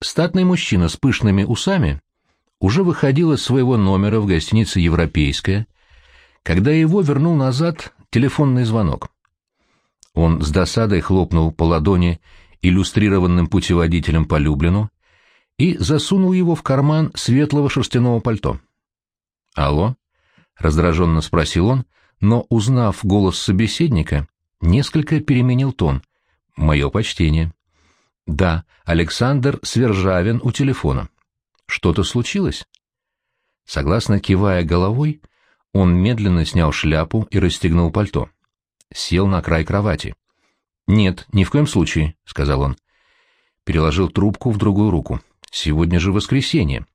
Статный мужчина с пышными усами уже выходил из своего номера в гостинице «Европейская», когда его вернул назад телефонный звонок. Он с досадой хлопнул по ладони иллюстрированным путеводителем по Люблину и засунул его в карман светлого шерстяного пальто. «Алло?» — раздраженно спросил он, но, узнав голос собеседника, несколько переменил тон. «Мое почтение». «Да, Александр Свержавин у телефона». «Что-то случилось?» Согласно кивая головой, он медленно снял шляпу и расстегнул пальто. Сел на край кровати. «Нет, ни в коем случае», — сказал он. Переложил трубку в другую руку. «Сегодня же воскресенье».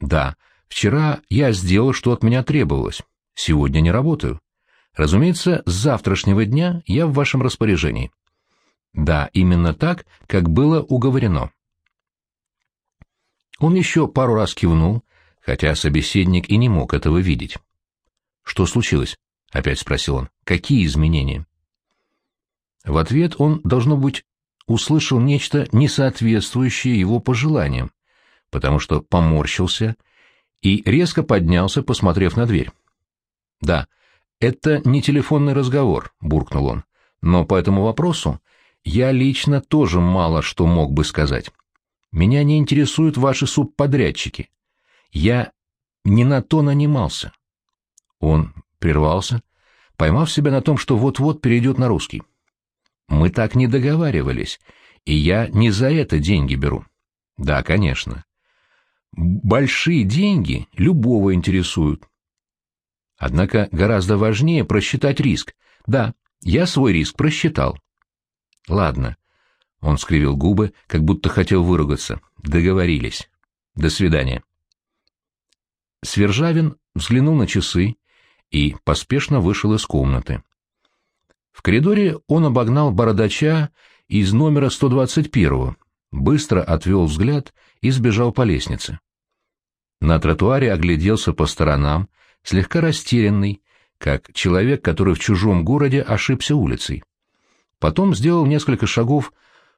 «Да, вчера я сделал, что от меня требовалось. Сегодня не работаю. Разумеется, с завтрашнего дня я в вашем распоряжении». «Да, именно так, как было уговорено». Он еще пару раз кивнул, хотя собеседник и не мог этого видеть. «Что случилось?» — опять спросил он. «Какие изменения?» В ответ он, должно быть, услышал нечто несоответствующее его пожеланиям, потому что поморщился и резко поднялся, посмотрев на дверь. «Да, это не телефонный разговор», — буркнул он, — «но по этому вопросу я лично тоже мало что мог бы сказать. Меня не интересуют ваши субподрядчики. Я не на то нанимался». Он прервался, поймав себя на том, что вот-вот перейдет на русский. Мы так не договаривались, и я не за это деньги беру. Да, конечно. Большие деньги любого интересуют. Однако гораздо важнее просчитать риск. Да, я свой риск просчитал. Ладно. Он скривил губы, как будто хотел выругаться. Договорились. До свидания. Свержавин взглянул на часы и поспешно вышел из комнаты. В коридоре он обогнал бородача из номера 121 быстро отвел взгляд и сбежал по лестнице. На тротуаре огляделся по сторонам, слегка растерянный, как человек, который в чужом городе ошибся улицей. Потом сделал несколько шагов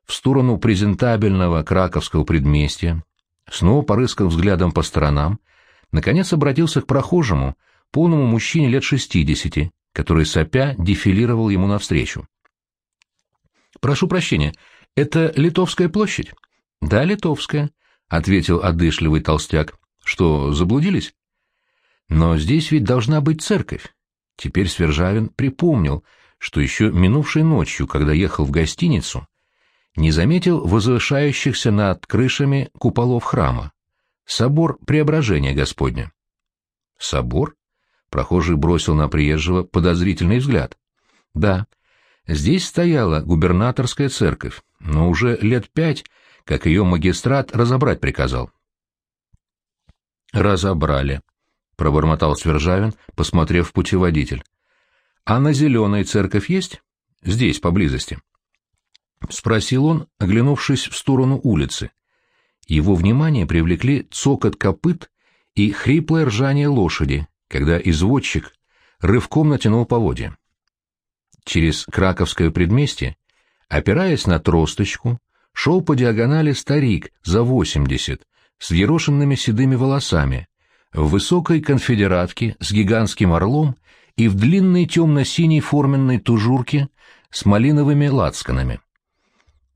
в сторону презентабельного краковского предместья, снова порыскал взглядом по сторонам, наконец обратился к прохожему, полному мужчине лет шестидесяти, который сопя дефилировал ему навстречу. «Прошу прощения, это Литовская площадь?» «Да, Литовская», — ответил одышливый толстяк. «Что, заблудились?» «Но здесь ведь должна быть церковь». Теперь Свержавин припомнил, что еще минувшей ночью, когда ехал в гостиницу, не заметил возвышающихся над крышами куполов храма. Собор Преображения Господня. Собор? Прохожий бросил на приезжего подозрительный взгляд. Да, здесь стояла губернаторская церковь, но уже лет пять, как ее магистрат разобрать приказал. «Разобрали», — пробормотал Свержавин, посмотрев в путеводитель. «А на зеленой церковь есть? Здесь, поблизости?» — спросил он, оглянувшись в сторону улицы. Его внимание привлекли цокот копыт и хриплое ржание лошади, когда извозчик рывком натянул поводья. Через Краковское предместье, опираясь на тросточку, шел по диагонали старик за восемьдесят, с ерошенными седыми волосами, в высокой конфедератке с гигантским орлом и в длинной темно-синей форменной тужурке с малиновыми лацканами.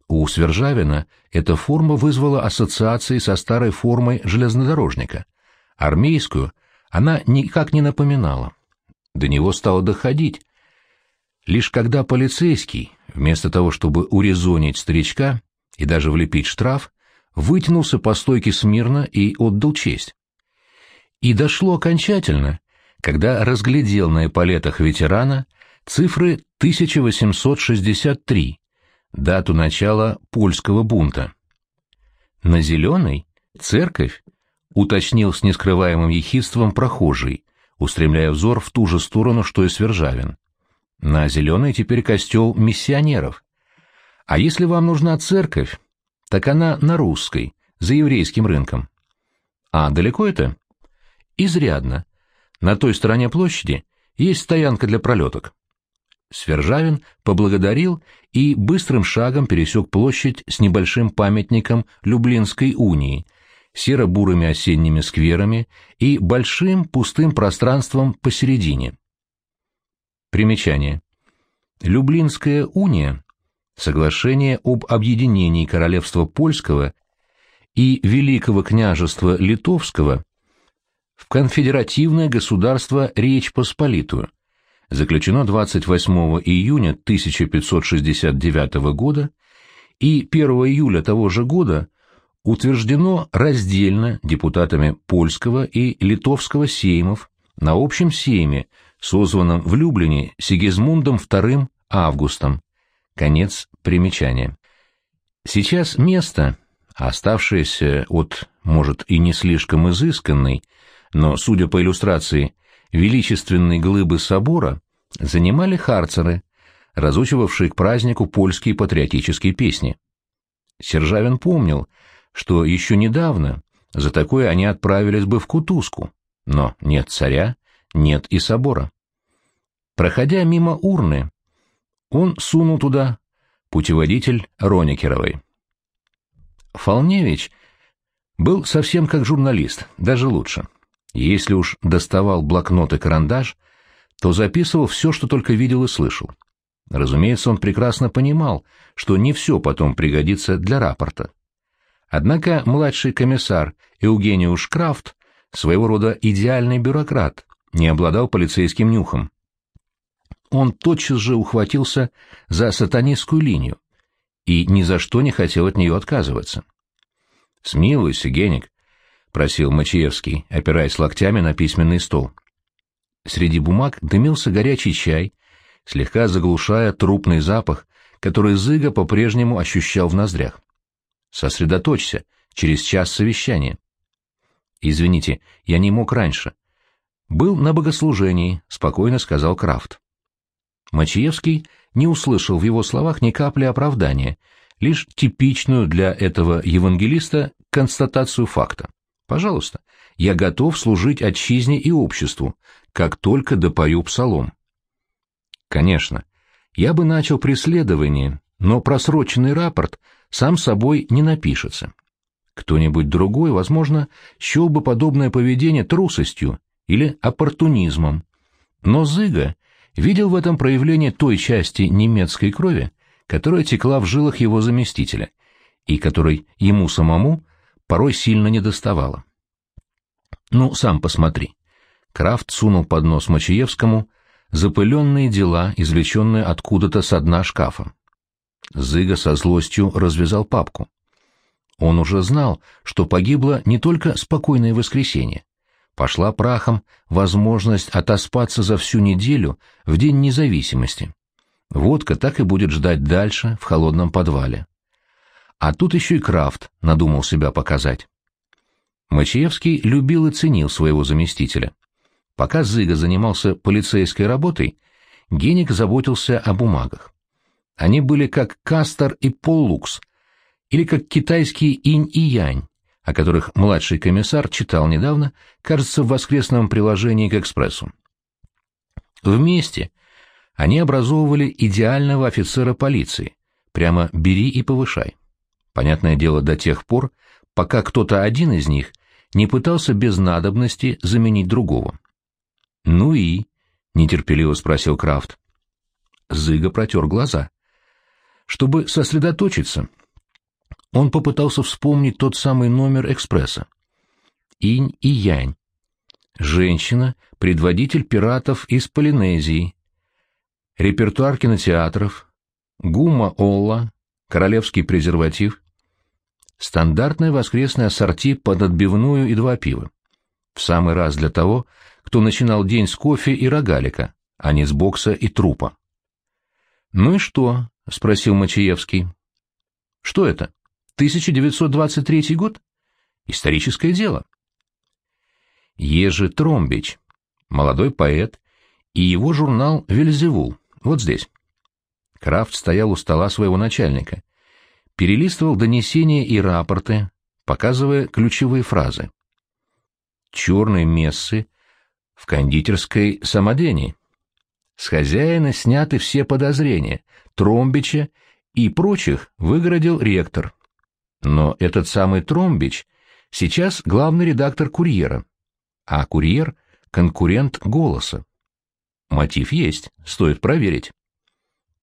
У Свержавина эта форма вызвала ассоциации со старой формой железнодорожника, армейскую — она никак не напоминала. До него стало доходить. Лишь когда полицейский, вместо того, чтобы урезонить старичка и даже влепить штраф, вытянулся по стойке смирно и отдал честь. И дошло окончательно, когда разглядел на эполетах ветерана цифры 1863, дату начала польского бунта. На зеленой — церковь, уточнил с нескрываемым ехидством прохожий, устремляя взор в ту же сторону, что и Свержавин. На зеленый теперь костел миссионеров. А если вам нужна церковь, так она на русской, за еврейским рынком. А далеко это? Изрядно. На той стороне площади есть стоянка для пролеток. Свержавин поблагодарил и быстрым шагом пересек площадь с небольшим памятником Люблинской унии, серо-бурыми осенними скверами и большим пустым пространством посередине. Примечание. Люблинская уния – соглашение об объединении Королевства Польского и Великого княжества Литовского в конфедеративное государство Речь Посполитую, заключено 28 июня 1569 года и 1 июля того же года утверждено раздельно депутатами польского и литовского сеймов на общем сейме, созванном в Люблине Сигизмундом II Августом. Конец примечания. Сейчас место, оставшееся от, может, и не слишком изысканной, но, судя по иллюстрации, величественной глыбы собора занимали харцеры, разучивавшие к празднику польские патриотические песни. Сержавин помнил, что еще недавно за такое они отправились бы в Кутузку, но нет царя, нет и собора. Проходя мимо урны, он сунул туда путеводитель Роникеровой. Фолневич был совсем как журналист, даже лучше. Если уж доставал блокнот и карандаш, то записывал все, что только видел и слышал. Разумеется, он прекрасно понимал, что не все потом пригодится для рапорта. Однако младший комиссар Евгениуш Крафт, своего рода идеальный бюрократ, не обладал полицейским нюхом. Он тотчас же ухватился за сатанистскую линию и ни за что не хотел от нее отказываться. «Смилуйся, Геник», — просил Мачиевский, опираясь локтями на письменный стол. Среди бумаг дымился горячий чай, слегка заглушая трупный запах, который Зыга по-прежнему ощущал в ноздрях. «Сосредоточься, через час совещания». «Извините, я не мог раньше». «Был на богослужении», — спокойно сказал Крафт. Мачиевский не услышал в его словах ни капли оправдания, лишь типичную для этого евангелиста констатацию факта. Пожалуйста, я готов служить отчизне и обществу, как только допою псалом. Конечно, я бы начал преследование, но просроченный рапорт сам собой не напишется. Кто-нибудь другой, возможно, счел бы подобное поведение трусостью или оппортунизмом. Но Зыга видел в этом проявление той части немецкой крови, которая текла в жилах его заместителя, и которой ему самому порой сильно недоставало. Ну, сам посмотри. Крафт сунул под нос Мачиевскому запыленные дела, извлеченные откуда-то со дна шкафа. Зыга со злостью развязал папку. Он уже знал, что погибло не только спокойное воскресенье. Пошла прахом возможность отоспаться за всю неделю в День независимости. Водка так и будет ждать дальше в холодном подвале. А тут еще и Крафт надумал себя показать. Мачиевский любил и ценил своего заместителя. Пока Зыга занимался полицейской работой, Геник заботился о бумагах. Они были как Кастер и Поллукс, или как китайский инь и янь, о которых младший комиссар читал недавно, кажется, в воскресном приложении к «Экспрессу». Вместе они образовывали идеального офицера полиции, прямо бери и повышай. Понятное дело, до тех пор, пока кто-то один из них не пытался без надобности заменить другого. «Ну и?» — нетерпеливо спросил Крафт. Зыга протер глаза. Чтобы сосредоточиться, он попытался вспомнить тот самый номер экспресса. Инь и Янь. Женщина, предводитель пиратов из Полинезии. Репертуар кинотеатров. Гума Олла, королевский презерватив. Стандартное воскресное ассорти под отбивную и два пива. В самый раз для того, кто начинал день с кофе и рогалика, а не с бокса и трупа. «Ну и что?» — спросил Мачиевский. «Что это? 1923 год? Историческое дело». Ежи Тромбич, молодой поэт, и его журнал «Вельзевул», вот здесь. Крафт стоял у стола своего начальника перелистывал донесения и рапорты, показывая ключевые фразы. Черные мессы в кондитерской самодене. С хозяина сняты все подозрения, Тромбича и прочих выгородил ректор. Но этот самый Тромбич сейчас главный редактор «Курьера», а «Курьер» — конкурент «Голоса». Мотив есть, стоит проверить.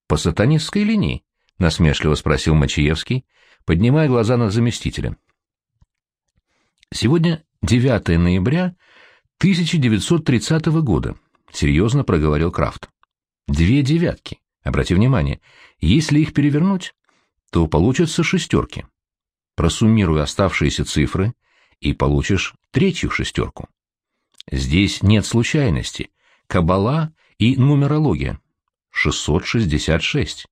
«По сатанистской линии?» — насмешливо спросил Мачиевский, поднимая глаза на заместителя. «Сегодня 9 ноября 1930 года», — серьезно проговорил Крафт. «Две девятки. Обрати внимание, если их перевернуть, то получатся шестерки. Просуммируй оставшиеся цифры, и получишь третью шестерку. Здесь нет случайности, кабала и нумерология. 666.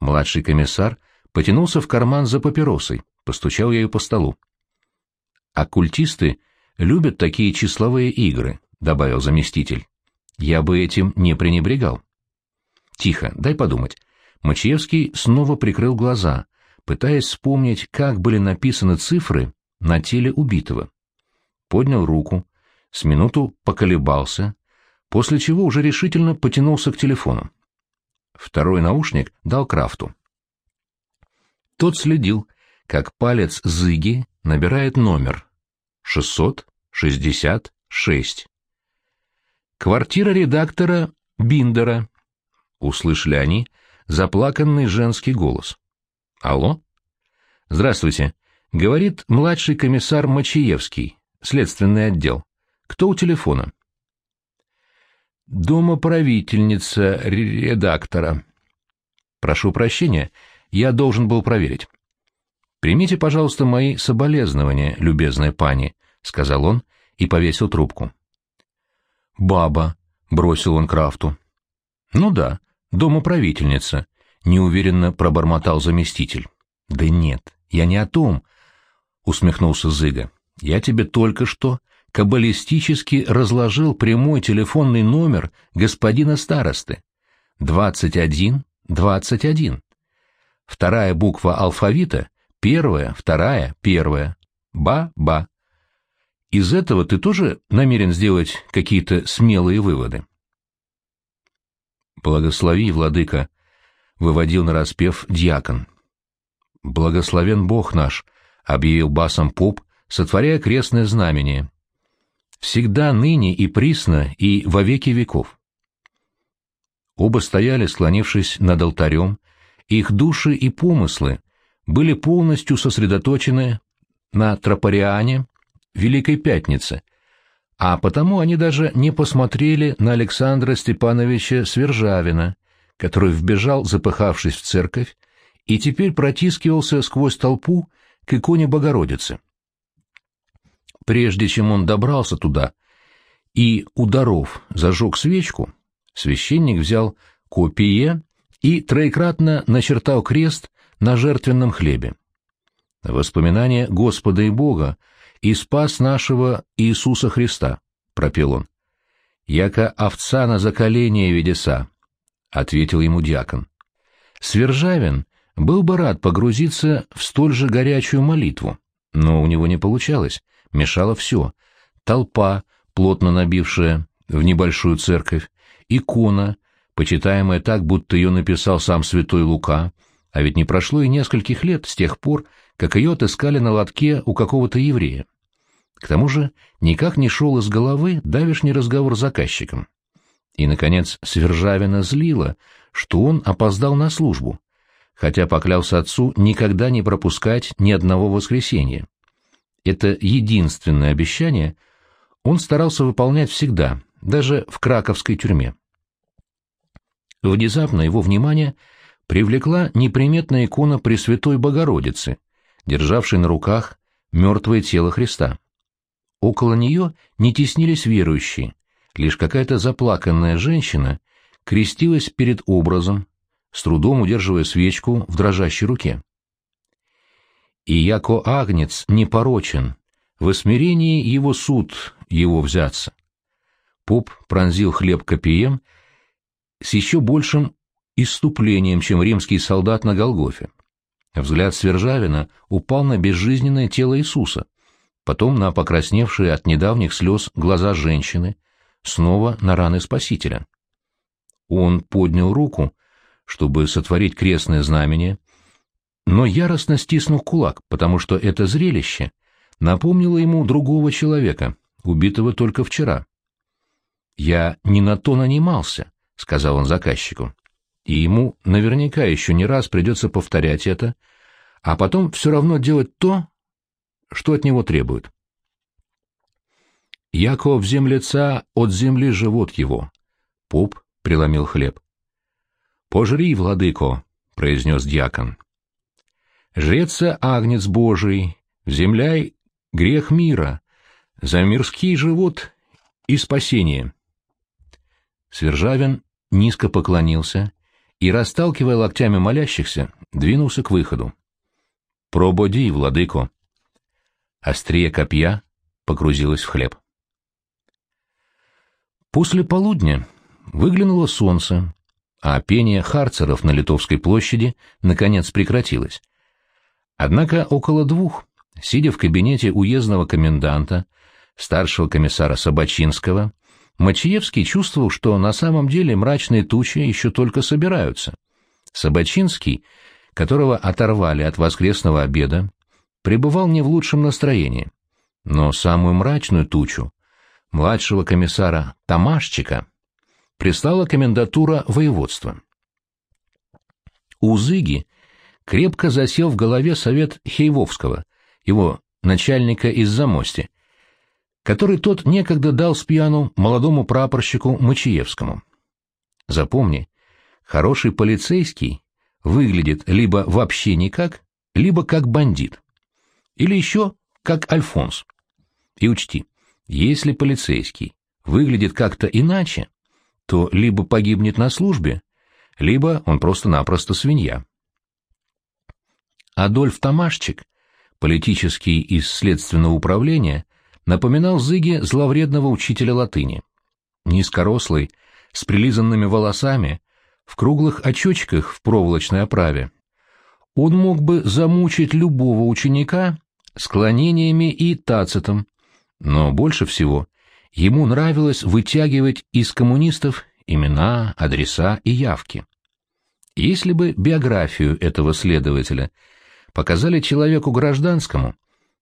Младший комиссар потянулся в карман за папиросой, постучал ею по столу. «Оккультисты любят такие числовые игры», — добавил заместитель. «Я бы этим не пренебрегал». «Тихо, дай подумать». Мачиевский снова прикрыл глаза, пытаясь вспомнить, как были написаны цифры на теле убитого. Поднял руку, с минуту поколебался, после чего уже решительно потянулся к телефону. Второй наушник дал Крафту. Тот следил, как палец Зыги набирает номер 666. Квартира редактора Биндера. Услышали они заплаканный женский голос. Алло? Здравствуйте. Говорит младший комиссар Мачиевский, следственный отдел. Кто у телефона? Домоправительница редактора. Прошу прощения, я должен был проверить. Примите, пожалуйста, мои соболезнования, любезная пани, сказал он и повесил трубку. Баба, бросил он Крафту. Ну да, домоправительница, неуверенно пробормотал заместитель. Да нет, я не о том, усмехнулся Зыга. Я тебе только что каббалистически разложил прямой телефонный номер господина старосты. 21-21. Вторая буква алфавита — первая, вторая, первая. Ба-ба. Из этого ты тоже намерен сделать какие-то смелые выводы? Благослови, владыка, — выводил на распев дьякон. Благословен Бог наш, — объявил басом поп, сотворяя крестное знамение всегда ныне и присно и во веки веков. Оба стояли, склонившись над алтарем, их души и помыслы были полностью сосредоточены на Тропариане Великой Пятнице, а потому они даже не посмотрели на Александра Степановича Свержавина, который вбежал, запыхавшись в церковь, и теперь протискивался сквозь толпу к иконе Богородицы. Прежде чем он добрался туда и, ударов, зажег свечку, священник взял копие и троекратно начертал крест на жертвенном хлебе. «Воспоминание Господа и Бога и спас нашего Иисуса Христа», — пропел он. «Яко овца на заколение ведеса», — ответил ему диакон. Свержавин был бы рад погрузиться в столь же горячую молитву, но у него не получалось мешало все. Толпа, плотно набившая в небольшую церковь, икона, почитаемая так, будто ее написал сам святой Лука, а ведь не прошло и нескольких лет с тех пор, как ее отыскали на лотке у какого-то еврея. К тому же никак не шел из головы давишний разговор с заказчиком. И, наконец, Свержавина злила, что он опоздал на службу, хотя поклялся отцу никогда не пропускать ни одного воскресенья. Это единственное обещание он старался выполнять всегда, даже в краковской тюрьме. Внезапно его внимание привлекла неприметная икона Пресвятой Богородицы, державшей на руках мертвое тело Христа. Около нее не теснились верующие, лишь какая-то заплаканная женщина крестилась перед образом, с трудом удерживая свечку в дрожащей руке и яко агнец непорочен, в смирении его суд его взяться. Поп пронзил хлеб копием с еще большим иступлением, чем римский солдат на Голгофе. Взгляд Свержавина упал на безжизненное тело Иисуса, потом на покрасневшие от недавних слез глаза женщины, снова на раны Спасителя. Он поднял руку, чтобы сотворить крестное знамение, но яростно стиснул кулак, потому что это зрелище напомнило ему другого человека, убитого только вчера. «Я не на то нанимался», — сказал он заказчику, — «и ему наверняка еще не раз придется повторять это, а потом все равно делать то, что от него требуют». «Яко в землеца от земли живот его», — поп преломил хлеб. «Пожри, владыко», — произнес дьякон. «Жреца агнец Божий, земляй грех мира, за мирский живот и спасение». Свержавин низко поклонился и, расталкивая локтями молящихся, двинулся к выходу. «Прободи, владыко!» Острие копья погрузилось в хлеб. После полудня выглянуло солнце, а пение харцеров на Литовской площади наконец прекратилось. Однако около двух, сидя в кабинете уездного коменданта, старшего комиссара Собачинского, Мачиевский чувствовал, что на самом деле мрачные тучи еще только собираются. Собачинский, которого оторвали от воскресного обеда, пребывал не в лучшем настроении. Но самую мрачную тучу, младшего комиссара Тамашчика, прислала комендатура воеводства. У Зыги крепко засел в голове совет Хейвовского, его начальника из Замости, который тот некогда дал спьяну молодому прапорщику Мачиевскому. Запомни, хороший полицейский выглядит либо вообще никак, либо как бандит, или еще как Альфонс. И учти, если полицейский выглядит как-то иначе, то либо погибнет на службе, либо он просто-напросто свинья. Адольф Тамашчик, политический из следственного управления, напоминал Зыге зловредного учителя латыни. Низкорослый, с прилизанными волосами, в круглых очочках в проволочной оправе. Он мог бы замучить любого ученика склонениями и тацитом, но больше всего ему нравилось вытягивать из коммунистов имена, адреса и явки. Если бы биографию этого следователя показали человеку гражданскому,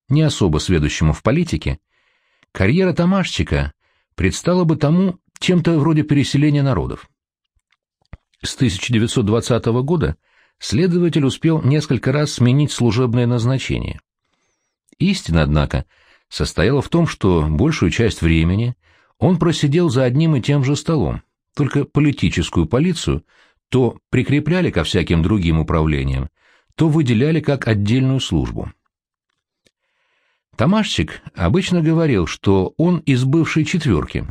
не особо сведущему в политике, карьера Тамашчика предстала бы тому чем-то вроде переселения народов. С 1920 года следователь успел несколько раз сменить служебное назначение. Истина, однако, состояла в том, что большую часть времени он просидел за одним и тем же столом, только политическую полицию то прикрепляли ко всяким другим управлениям, то выделяли как отдельную службу. Тамашчик обычно говорил, что он из бывшей четверки,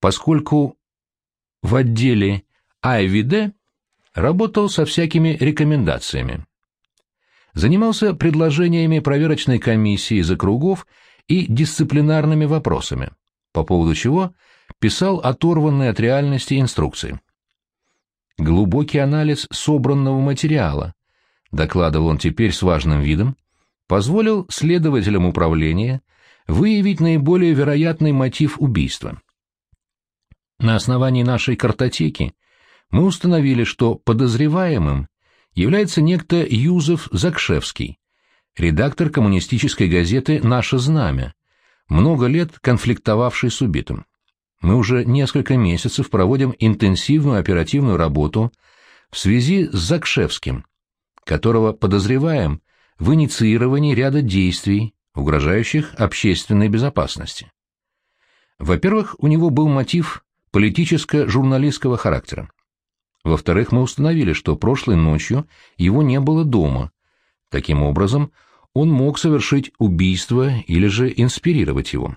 поскольку в отделе АйВиД работал со всякими рекомендациями. Занимался предложениями проверочной комиссии из округов и дисциплинарными вопросами, по поводу чего писал оторванные от реальности инструкции. Глубокий анализ собранного материала, докладывал он теперь с важным видом, позволил следователям управления выявить наиболее вероятный мотив убийства. На основании нашей картотеки мы установили, что подозреваемым является некто Юзеф Закшевский, редактор коммунистической газеты «Наше знамя», много лет конфликтовавший с убитым. Мы уже несколько месяцев проводим интенсивную оперативную работу в связи с Закшевским, которого подозреваем в инициировании ряда действий, угрожающих общественной безопасности. Во-первых, у него был мотив политическо-журналистского характера. Во-вторых, мы установили, что прошлой ночью его не было дома. Таким образом, он мог совершить убийство или же инспирировать его.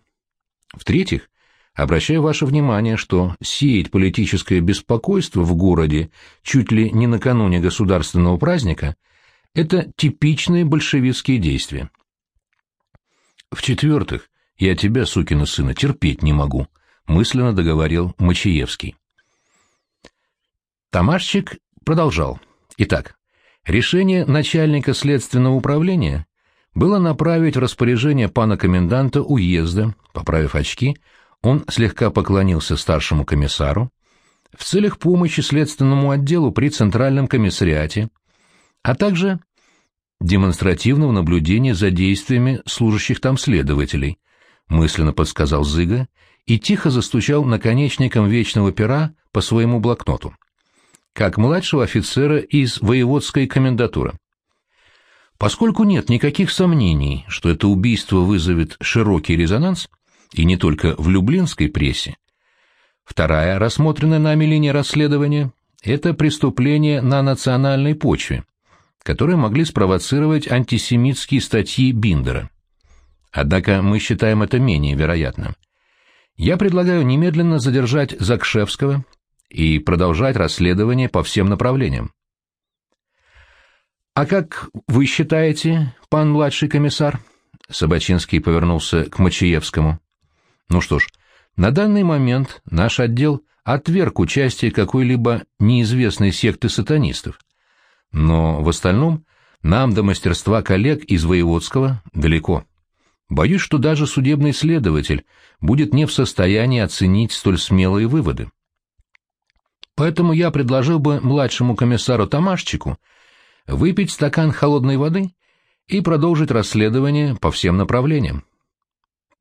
В-третьих, обращаю ваше внимание, что сеять политическое беспокойство в городе чуть ли не накануне государственного праздника – это типичные большевистские действия. В-четвертых, я тебя, сукина сына, терпеть не могу, мысленно договорил Мачиевский. Тамашчик продолжал. Итак, решение начальника следственного управления было направить в распоряжение пана коменданта уезда, поправив очки, он слегка поклонился старшему комиссару, в целях помощи следственному отделу при Центральном комиссариате, а также демонстративного наблюдения за действиями служащих там следователей, мысленно подсказал Зыга и тихо застучал наконечником вечного пера по своему блокноту. Как младшего офицера из воеводской комендатуры. Поскольку нет никаких сомнений, что это убийство вызовет широкий резонанс, и не только в люблинской прессе, вторая рассмотренная нами линия расследования – это преступление на национальной почве, которые могли спровоцировать антисемитские статьи Биндера. Однако мы считаем это менее вероятным. Я предлагаю немедленно задержать Закшевского и продолжать расследование по всем направлениям. «А как вы считаете, пан младший комиссар?» Собачинский повернулся к Мачиевскому. «Ну что ж, на данный момент наш отдел отверг участие какой-либо неизвестной секты сатанистов. Но в остальном нам до мастерства коллег из Воеводского далеко. Боюсь, что даже судебный следователь будет не в состоянии оценить столь смелые выводы. Поэтому я предложил бы младшему комиссару Тамашчику выпить стакан холодной воды и продолжить расследование по всем направлениям.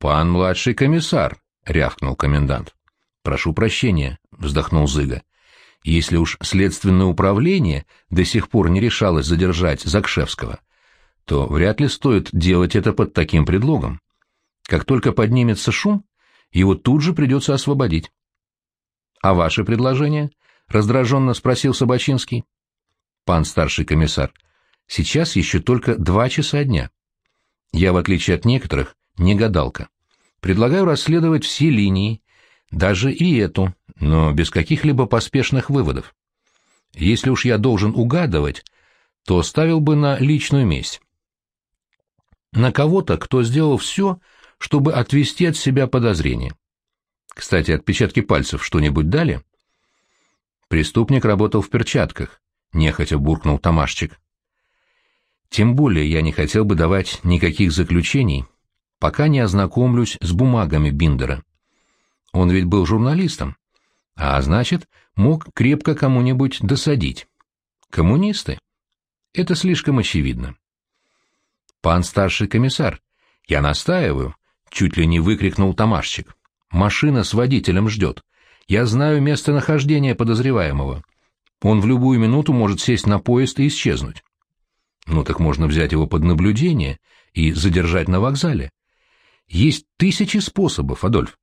«Пан младший комиссар», — рявкнул комендант. «Прошу прощения», — вздохнул Зыга. Если уж следственное управление до сих пор не решалось задержать Закшевского, то вряд ли стоит делать это под таким предлогом. Как только поднимется шум, его тут же придется освободить. — А ваше предложение? — раздраженно спросил Собачинский. — Пан старший комиссар, сейчас еще только два часа дня. Я, в отличие от некоторых, не гадалка. Предлагаю расследовать все линии, даже и эту, но без каких-либо поспешных выводов. Если уж я должен угадывать, то ставил бы на личную месть. На кого-то, кто сделал все, чтобы отвести от себя подозрения. Кстати, отпечатки пальцев что-нибудь дали? Преступник работал в перчатках, нехотя буркнул Тамашчик. Тем более я не хотел бы давать никаких заключений, пока не ознакомлюсь с бумагами Биндера. Он ведь был журналистом, а значит, мог крепко кому-нибудь досадить. Коммунисты? Это слишком очевидно. «Пан старший комиссар, я настаиваю», — чуть ли не выкрикнул Тамашчик. «Машина с водителем ждет. Я знаю местонахождение подозреваемого. Он в любую минуту может сесть на поезд и исчезнуть». «Ну так можно взять его под наблюдение и задержать на вокзале. Есть тысячи способов, Адольф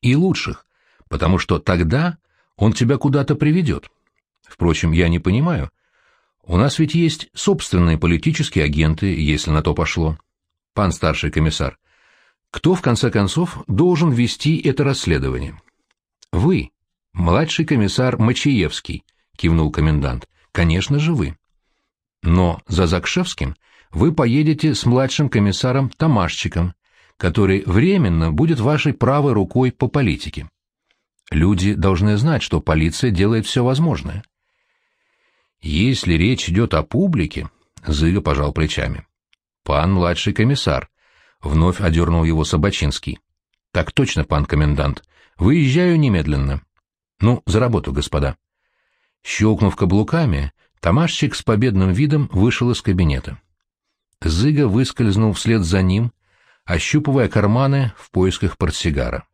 и лучших, потому что тогда он тебя куда-то приведет. Впрочем, я не понимаю. У нас ведь есть собственные политические агенты, если на то пошло. Пан старший комиссар, кто, в конце концов, должен вести это расследование? Вы, младший комиссар Мачиевский, кивнул комендант. Конечно же вы. Но за Закшевским вы поедете с младшим комиссаром Тамашчиком, который временно будет вашей правой рукой по политике. Люди должны знать, что полиция делает все возможное. Если речь идет о публике, Зыга пожал плечами. Пан младший комиссар, вновь одернул его Собачинский. Так точно, пан комендант. Выезжаю немедленно. Ну, за работу, господа. Щелкнув каблуками, Тамашчик с победным видом вышел из кабинета. Зыга выскользнул вслед за ним, ощупывая карманы в поисках портсигара.